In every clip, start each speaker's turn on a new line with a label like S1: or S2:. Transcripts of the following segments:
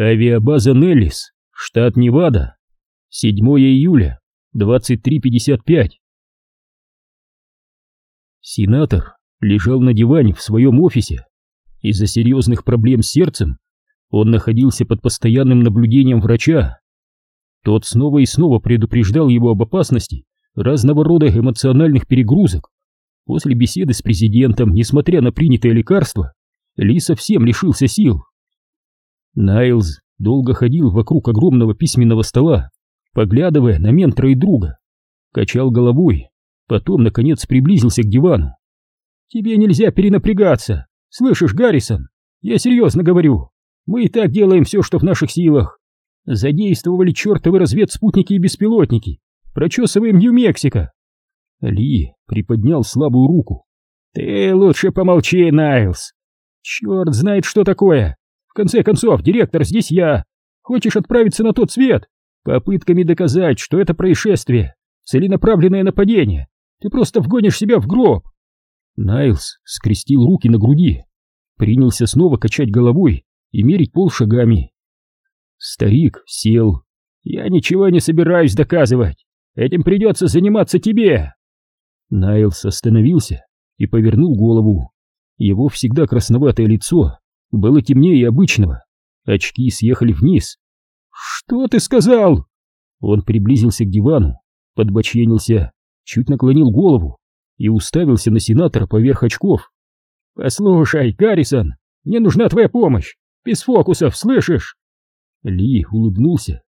S1: Авиабаза Неллис, штат Невада. 7 июля, 23.55. Сенатор лежал на диване в своем офисе. Из-за серьезных проблем с сердцем он находился под постоянным наблюдением врача. Тот снова и снова предупреждал его об опасности разного рода эмоциональных перегрузок. После беседы с президентом, несмотря на принятые лекарства, Ли совсем лишился сил. Найлз долго ходил вокруг огромного письменного стола, поглядывая на ментора и друга. Качал головой, потом, наконец, приблизился к дивану. «Тебе нельзя перенапрягаться, слышишь, Гаррисон? Я серьезно говорю. Мы и так делаем все, что в наших силах. Задействовали чертовы разведспутники и беспилотники. Прочесываем Нью-Мексико. Ли приподнял слабую руку. Ты лучше помолчи, Найлз. Черт знает, что такое. В конце концов, директор, здесь я. Хочешь отправиться на тот свет? Попытками доказать, что это происшествие, целенаправленное нападение. Ты просто вгонишь себя в гроб. Найлз скрестил руки на груди, принялся снова качать головой и мерить пол шагами. Старик сел. «Я ничего не собираюсь доказывать. Этим придется заниматься тебе!» Найлс остановился и повернул голову. Его всегда красноватое лицо было темнее обычного. Очки съехали вниз. «Что ты сказал?» Он приблизился к дивану, подбоченился, чуть наклонил голову и уставился на сенатора поверх очков. «Послушай, Гаррисон, мне нужна твоя помощь. Без фокусов, слышишь?» Ли улыбнулся.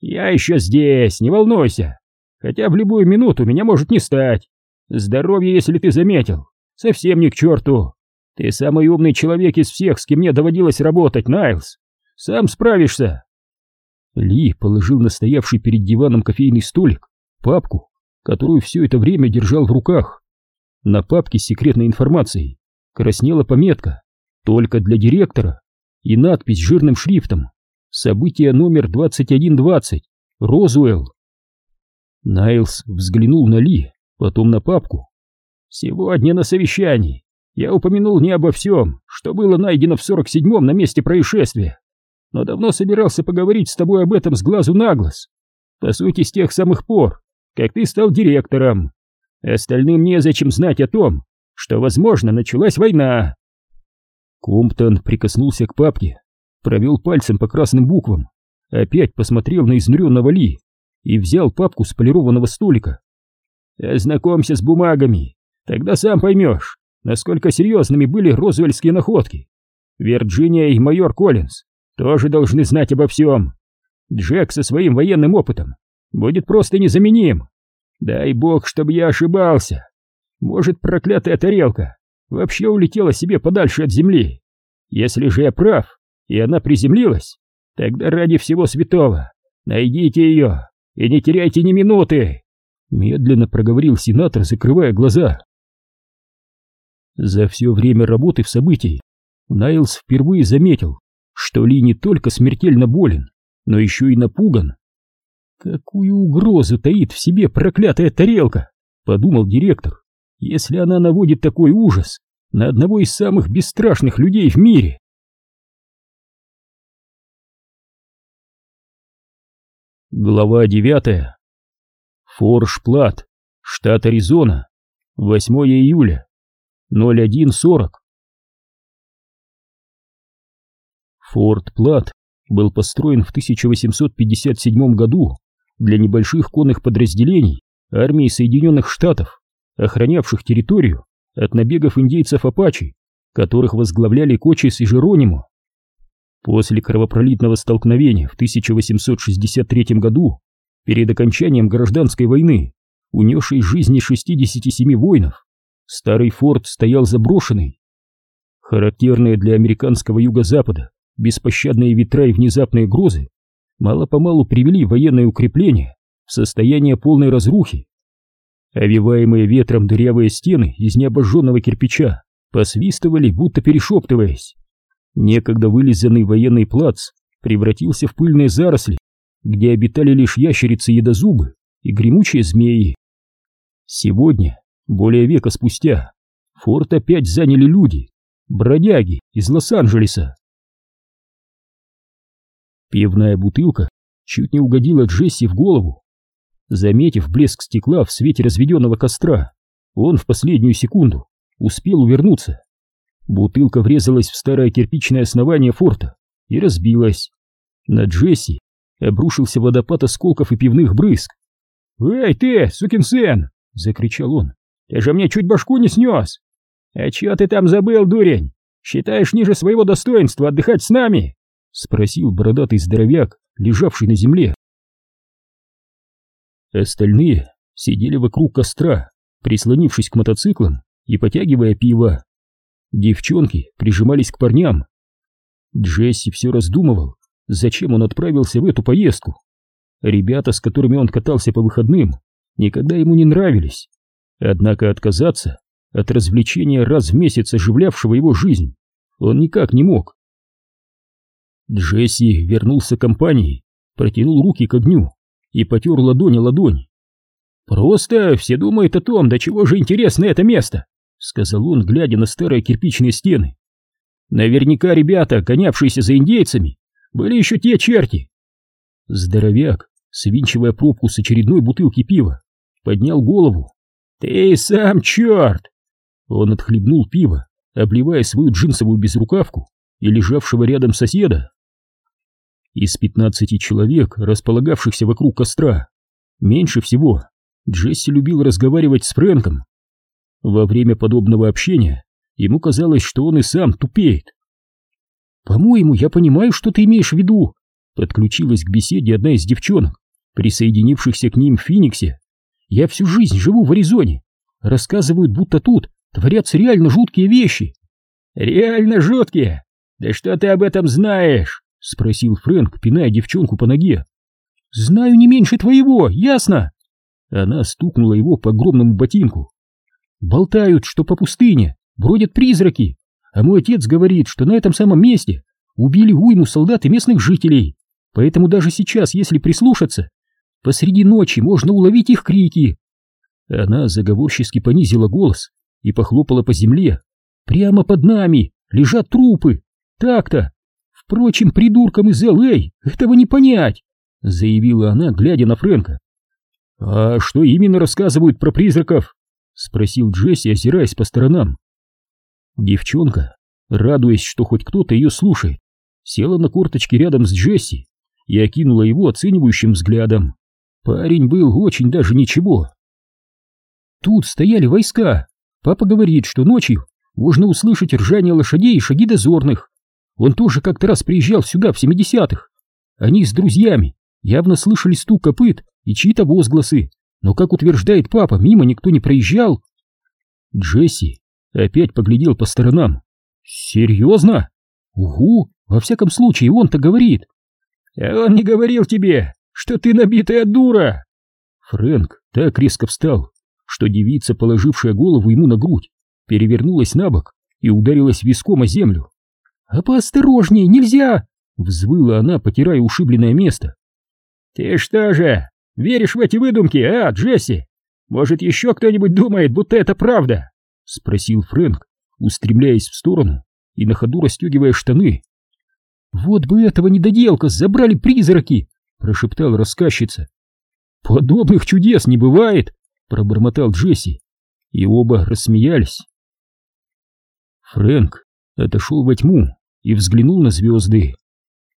S1: «Я еще здесь, не волнуйся. Хотя в любую минуту меня может не стать. Здоровье, если ты заметил, совсем не к черту. Ты самый умный человек из всех, с кем мне доводилось работать, Найлз. Сам справишься». Ли положил на стоявший перед диваном кофейный столик папку, которую все это время держал в руках. На папке с секретной информацией краснела пометка «Только для директора» и надпись жирным шрифтом «Событие номер 2120. Розуэлл». Найлс взглянул на Ли, потом на папку. «Сегодня на совещании я упомянул не обо всем, что было найдено в 47-м на месте происшествия, но давно собирался поговорить с тобой об этом с глазу на глаз. По сути, с тех самых пор, как ты стал директором. Остальным незачем знать о том, что, возможно, началась война. Комптон прикоснулся к папке, провел пальцем по красным буквам, опять посмотрел на изнуренного Ли и взял папку с полированного столика. «Ознакомься с бумагами, тогда сам поймешь, насколько серьезными были розуэльские находки. Вирджиния и майор Коллинз тоже должны знать обо всем. Джек со своим военным опытом будет просто незаменим. Дай бог, чтобы я ошибался. Может, проклятая тарелка вообще улетела себе подальше от земли. Если же я прав, и она приземлилась, тогда ради всего святого найдите ее и не теряйте ни минуты!» Медленно проговорил сенатор, закрывая глаза. За все время работы в событии Найлс впервые заметил, что Ли не только смертельно болен, но еще и напуган. «Какую угрозу таит в себе проклятая тарелка?» — подумал директор если она наводит такой ужас на одного из самых бесстрашных людей в мире. Глава девятая. Форш-Плат, штат Аризона, 8 июля, 01.40. Форт Плат был построен в 1857 году для небольших конных подразделений армии Соединенных Штатов охранявших территорию от набегов индейцев-апачи, которых возглавляли Кочес и Жеронимо. После кровопролитного столкновения в 1863 году, перед окончанием гражданской войны, унесшей жизни 67 воинов, старый форт стоял заброшенный. Характерные для американского юго-запада беспощадные ветра и внезапные грозы мало-помалу привели военное укрепление в состояние полной разрухи. Овиваемые ветром дырявые стены из необожженного кирпича посвистывали, будто перешептываясь. Некогда вылизанный военный плац превратился в пыльные заросли, где обитали лишь ящерицы-едозубы и гремучие змеи. Сегодня, более века спустя, форт опять заняли люди, бродяги из Лос-Анджелеса. Пивная бутылка чуть не угодила Джесси в голову. Заметив блеск стекла в свете разведенного костра, он в последнюю секунду успел увернуться. Бутылка врезалась в старое кирпичное основание форта и разбилась. На Джесси обрушился водопад осколков и пивных брызг. «Эй ты, сукин сын!» — закричал он. «Ты же мне чуть башку не снес!» «А чё ты там забыл, дурень? Считаешь ниже своего достоинства отдыхать с нами?» — спросил бородатый здоровяк, лежавший на земле. Остальные сидели вокруг костра, прислонившись к мотоциклам и потягивая пиво. Девчонки прижимались к парням. Джесси все раздумывал, зачем он отправился в эту поездку. Ребята, с которыми он катался по выходным, никогда ему не нравились. Однако отказаться от развлечения раз в месяц оживлявшего его жизнь он никак не мог. Джесси вернулся к компании, протянул руки к огню и потер ладонь о ладонь. «Просто все думают о том, до чего же интересно это место», — сказал он, глядя на старые кирпичные стены. «Наверняка ребята, гонявшиеся за индейцами, были еще те черти». Здоровяк, свинчивая пробку с очередной бутылки пива, поднял голову. «Ты сам черт!» Он отхлебнул пиво, обливая свою джинсовую безрукавку и лежавшего рядом соседа. Из пятнадцати человек, располагавшихся вокруг костра, меньше всего Джесси любил разговаривать с Фрэнком. Во время подобного общения ему казалось, что он и сам тупеет. «По-моему, я понимаю, что ты имеешь в виду», — подключилась к беседе одна из девчонок, присоединившихся к ним в Финиксе. «Я всю жизнь живу в Аризоне. Рассказывают, будто тут творятся реально жуткие вещи». «Реально жуткие? Да что ты об этом знаешь?» — спросил Фрэнк, пиная девчонку по ноге. «Знаю не меньше твоего, ясно?» Она стукнула его по огромному ботинку. «Болтают, что по пустыне бродят призраки, а мой отец говорит, что на этом самом месте убили уйму солдат и местных жителей, поэтому даже сейчас, если прислушаться, посреди ночи можно уловить их крики». Она заговорчески понизила голос и похлопала по земле. «Прямо под нами лежат трупы! Так-то! Впрочем, придуркам из Л.А. этого не понять, заявила она, глядя на Фрэнка. А что именно рассказывают про призраков? спросил Джесси, озираясь по сторонам. Девчонка, радуясь, что хоть кто-то ее слушает, села на корточки рядом с Джесси и окинула его оценивающим взглядом. Парень был очень даже ничего. Тут стояли войска. Папа говорит, что ночью можно услышать ржание лошадей и шаги дозорных. Он тоже как-то раз приезжал сюда в 70-х. Они с друзьями явно слышали стук копыт и чьи-то возгласы, но, как утверждает папа, мимо никто не проезжал. Джесси опять поглядел по сторонам. «Серьезно? Угу, во всяком случае, он-то говорит». «А он не говорил тебе, что ты набитая дура!» Фрэнк так резко встал, что девица, положившая голову ему на грудь, перевернулась на бок и ударилась виском о землю. «А поосторожней, нельзя!» — взвыла она, потирая ушибленное место. «Ты что же, веришь в эти выдумки, а, Джесси? Может, еще кто-нибудь думает, будто это правда?» — спросил Фрэнк, устремляясь в сторону и на ходу расстегивая штаны. «Вот бы этого недоделка забрали призраки!» — прошептал рассказчица. «Подобных чудес не бывает!» — пробормотал Джесси, и оба рассмеялись. Фрэнк отошел во тьму и взглянул на звезды.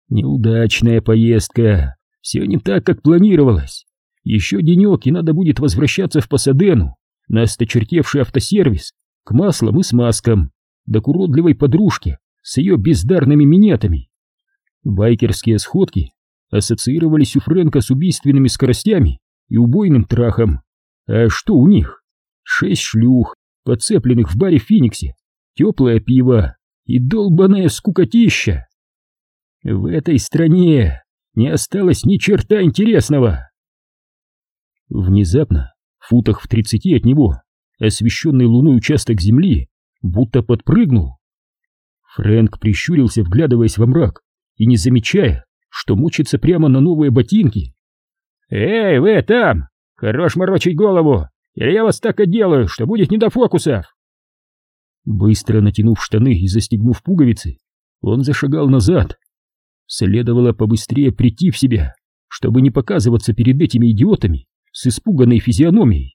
S1: Неудачная поездка. Все не так, как планировалось. Еще денек, и надо будет возвращаться в Пасадену, на осточертевший автосервис, к маслам и смазкам, да к уродливой подружке с ее бездарными минетами. Байкерские сходки ассоциировались у Фрэнка с убийственными скоростями и убойным трахом. А что у них? Шесть шлюх, подцепленных в баре в Фениксе, теплое пиво, и долбаная скукотища. В этой стране не осталось ни черта интересного. Внезапно, в футах в тридцати от него, освещенный луной участок земли будто подпрыгнул. Фрэнк прищурился, вглядываясь во мрак и не замечая, что мучится прямо на новые ботинки. «Эй, вы там! Хорош морочить голову, или я вас так отделаю, что будет не до фокусов!» Быстро натянув штаны и застегнув пуговицы, он зашагал назад. Следовало побыстрее прийти в себя, чтобы не показываться перед этими идиотами с испуганной физиономией.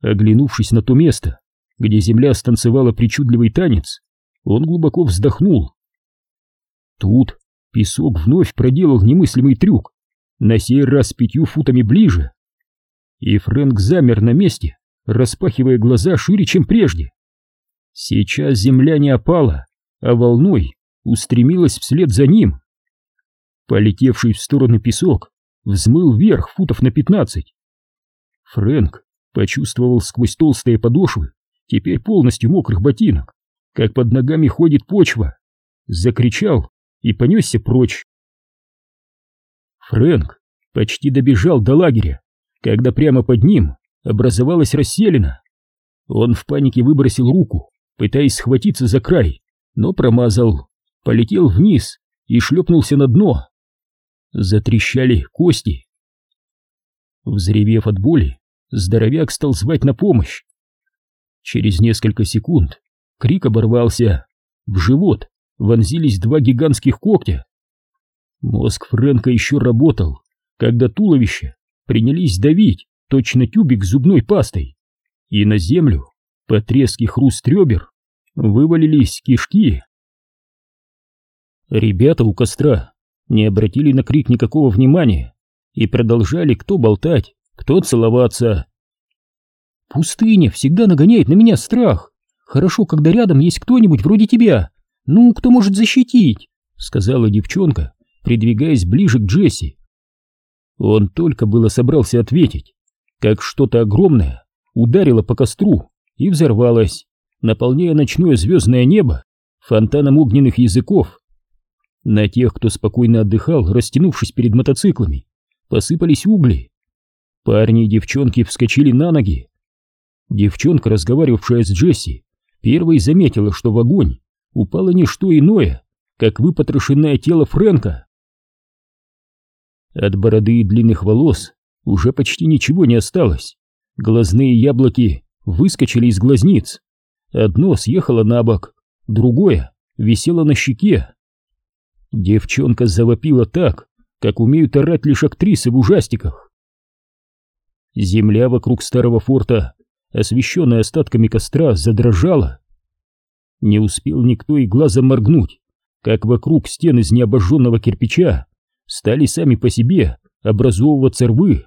S1: Оглянувшись на то место, где земля станцевала причудливый танец, он глубоко вздохнул. Тут песок вновь проделал немыслимый трюк, на сей раз пятью футами ближе. И Фрэнк замер на месте, распахивая глаза шире, чем прежде. Сейчас земля не опала, а волной устремилась вслед за ним. Полетевший в сторону песок взмыл вверх футов на пятнадцать. Фрэнк почувствовал сквозь толстые подошвы, теперь полностью мокрых ботинок, как под ногами ходит почва, закричал и понесся прочь. Фрэнк почти добежал до лагеря, когда прямо под ним образовалась расселена. Он в панике выбросил руку, пытаясь схватиться за край, но промазал, полетел вниз и шлепнулся на дно. Затрещали кости. Взревев от боли, здоровяк стал звать на помощь. Через несколько секунд крик оборвался. В живот вонзились два гигантских когтя. Мозг Фрэнка еще работал, когда туловище принялись давить точно тюбик зубной пастой, и на землю, по трески хруст ребер, вывалились кишки. Ребята у костра не обратили на крик никакого внимания и продолжали кто болтать, кто целоваться. «Пустыня всегда нагоняет на меня страх. Хорошо, когда рядом есть кто-нибудь вроде тебя. Ну, кто может защитить?» — сказала девчонка, придвигаясь ближе к Джесси. Он только было собрался ответить, как что-то огромное ударило по костру и взорвалось, наполняя ночное звездное небо фонтаном огненных языков. На тех, кто спокойно отдыхал, растянувшись перед мотоциклами, посыпались угли. Парни и девчонки вскочили на ноги. Девчонка, разговаривавшая с Джесси, первой заметила, что в огонь упало не что иное, как выпотрошенное тело Фрэнка. От бороды и длинных волос уже почти ничего не осталось. Глазные яблоки выскочили из глазниц. Одно съехало на бок, другое висело на щеке. Девчонка завопила так, как умеют орать лишь актрисы в ужастиках. Земля вокруг старого форта, освещенная остатками костра, задрожала. Не успел никто и глазом моргнуть, как вокруг стен из необожженного кирпича стали сами по себе образовываться рвы.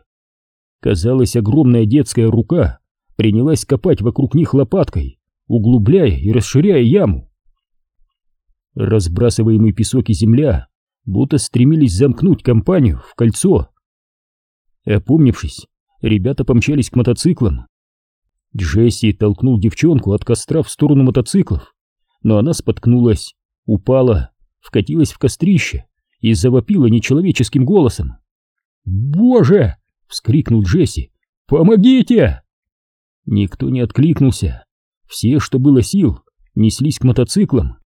S1: Казалось, огромная детская рука принялась копать вокруг них лопаткой, углубляя и расширяя яму. Разбрасываемый песок и земля будто стремились замкнуть компанию в кольцо. Опомнившись, ребята помчались к мотоциклам. Джесси толкнул девчонку от костра в сторону мотоциклов, но она споткнулась, упала, вкатилась в кострище и завопила нечеловеческим голосом. «Боже!» — вскрикнул Джесси. «Помогите!» Никто не откликнулся. Все, что было сил, неслись к мотоциклам.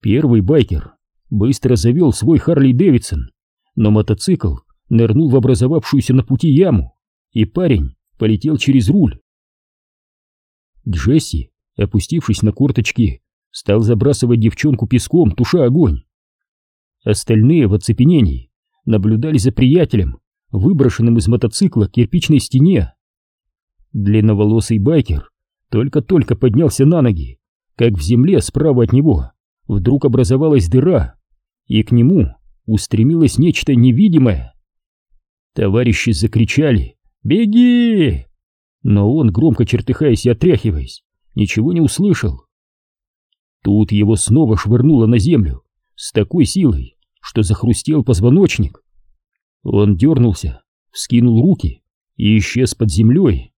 S1: Первый байкер быстро завел свой Харли Дэвидсон, но мотоцикл нырнул в образовавшуюся на пути яму, и парень полетел через руль. Джесси, опустившись на корточки, стал забрасывать девчонку песком, туша огонь. Остальные в оцепенении наблюдали за приятелем, выброшенным из мотоцикла к кирпичной стене. Длинноволосый байкер только-только поднялся на ноги, как в земле справа от него вдруг образовалась дыра, и к нему устремилось нечто невидимое. Товарищи закричали «Беги!», но он, громко чертыхаясь и отряхиваясь, ничего не услышал. Тут его снова швырнуло на землю с такой силой, что захрустел позвоночник. Он дернулся, вскинул руки и исчез под землей.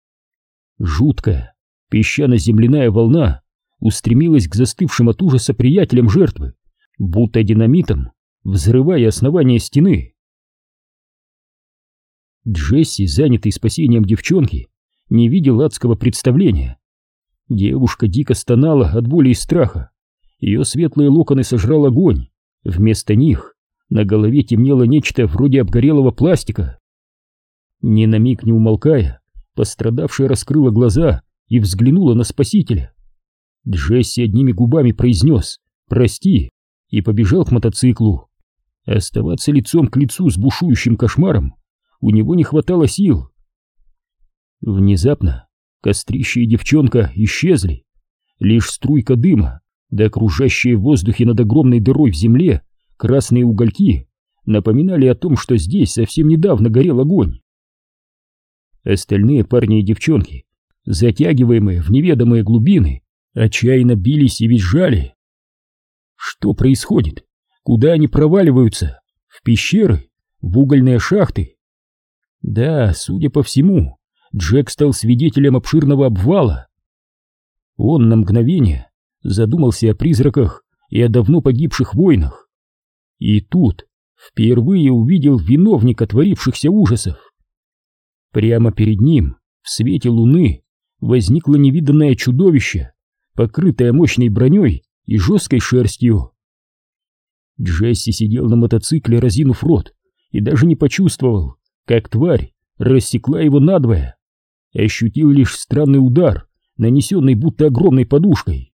S1: Жуткая, песчано-земляная волна устремилась к застывшим от ужаса приятелям жертвы, будто динамитом, взрывая основание стены. Джесси, занятый спасением девчонки, не видел адского представления. Девушка дико стонала от боли и страха. Ее светлые локоны сожрал огонь. Вместо них на голове темнело нечто вроде обгорелого пластика. Ни на миг не умолкая, пострадавшая раскрыла глаза и взглянула на спасителя. Джесси одними губами произнес «Прости» и побежал к мотоциклу. Оставаться лицом к лицу с бушующим кошмаром у него не хватало сил. Внезапно кострище и девчонка исчезли. Лишь струйка дыма, да окружающие в воздухе над огромной дырой в земле красные угольки напоминали о том, что здесь совсем недавно горел огонь. Остальные парни и девчонки, затягиваемые в неведомые глубины, отчаянно бились и визжали. Что происходит? Куда они проваливаются? В пещеры? В угольные шахты? Да, судя по всему, Джек стал свидетелем обширного обвала. Он на мгновение задумался о призраках и о давно погибших войнах. И тут впервые увидел виновника творившихся ужасов. Прямо перед ним, в свете луны, возникло невиданное чудовище, покрытое мощной броней и жесткой шерстью. Джесси сидел на мотоцикле, разинув рот, и даже не почувствовал, как тварь рассекла его надвое. Ощутил лишь странный удар, нанесенный будто огромной подушкой.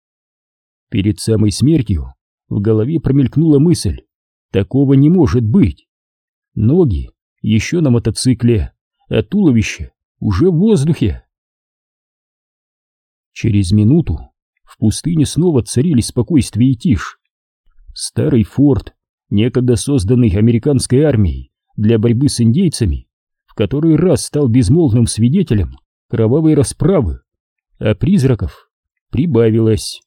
S1: Перед самой смертью в голове промелькнула мысль, такого не может быть. Ноги еще на мотоцикле, а туловище уже в воздухе. Через минуту в пустыне снова царили спокойствие и тишь. Старый форт, некогда созданный американской армией для борьбы с индейцами, в который раз стал безмолвным свидетелем кровавой расправы, а призраков прибавилось.